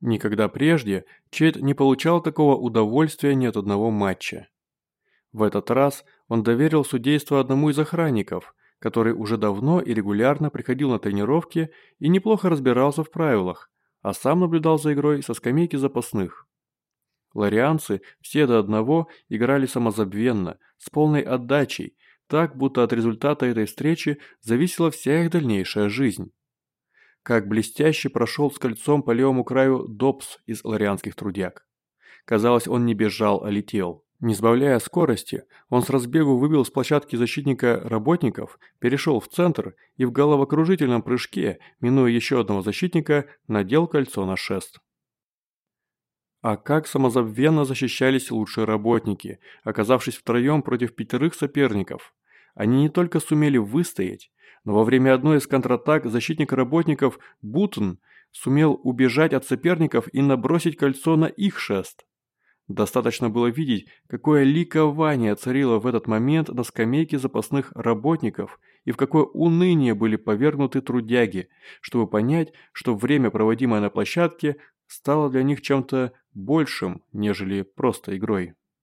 Никогда прежде Чет не получал такого удовольствия ни от одного матча. В этот раз он доверил судейство одному из охранников, который уже давно и регулярно приходил на тренировки и неплохо разбирался в правилах, а сам наблюдал за игрой со скамейки запасных. Ларианцы все до одного играли самозабвенно, с полной отдачей, так будто от результата этой встречи зависела вся их дальнейшая жизнь. Как блестяще прошел с кольцом по левому краю Добс из ларианских трудяг. Казалось, он не бежал, а летел. Не сбавляя скорости, он с разбегу выбил с площадки защитника работников, перешел в центр и в головокружительном прыжке, минуя еще одного защитника, надел кольцо на шест. А как самозабвенно защищались лучшие работники, оказавшись втроем против пятерых соперников. Они не только сумели выстоять, но во время одной из контратак защитник работников Бутон сумел убежать от соперников и набросить кольцо на их шест. Достаточно было видеть, какое ликование царило в этот момент на скамейке запасных работников и в какое уныние были повергнуты трудяги, чтобы понять, что время, проводимое на площадке, стало для них чем-то большим, нежели просто игрой.